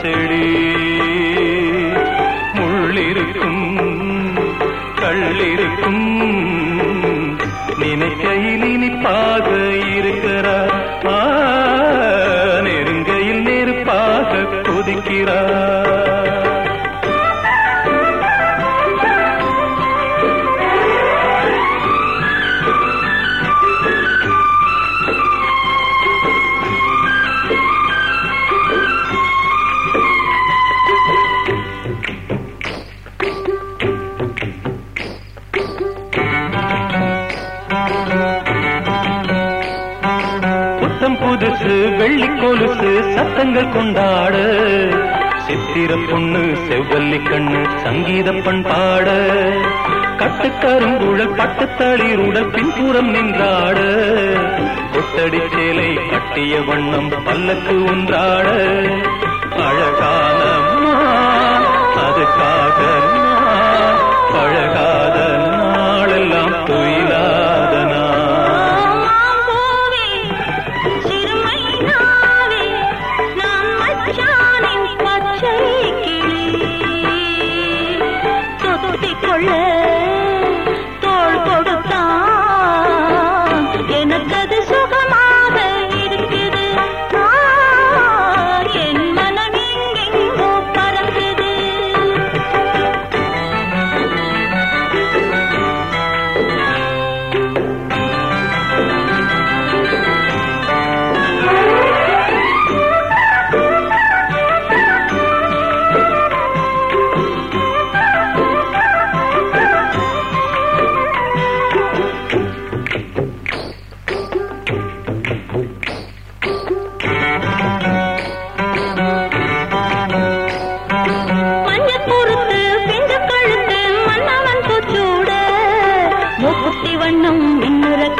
செடி முள்ளிருக்கும் கள்ளிருக்கும் புத்தம் புதுசு வெள்ளி கொலுசு சத்தங்கள் கொண்டாட. சித்திரம் பொண்ணு செவ்வல்லி கண்ணு சங்கீத பண்பாட. கட்டுக்கருங்குழல் பட்டுத்தளிருடல் பின்புறம் நின்றாட. கொத்தடி சேலை கட்டிய வண்ணம் பல்லக்கு ஒன்றாட.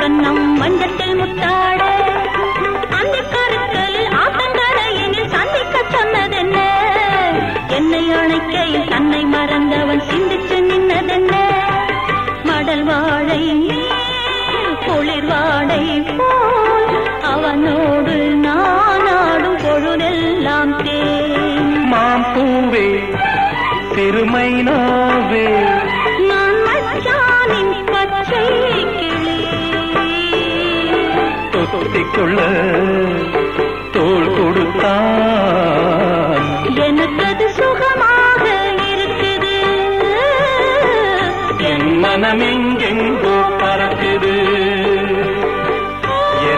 கண்ணம் மண்டத்தில் முத்தாட. அந்த கருக்களில் ஆத்தங்கரையினில் சந்திக்க சொன்னதென்ன? என்னை அணைக்கையில் தன்னை மறந்தவன் சிந்திச்சு நின்னதென்ன? மடல் வாழை குளிர் வாடை போல் அவனோடு நான் ஆடும் பொழுதெல்லாம் தேன். மாம்பூவே திருமை நான் தொத்திக்கொள்ள தோள் கொடுத்தான். எனக்கது சுகமாக இருக்குது. என் மனமெங்கெங்கோ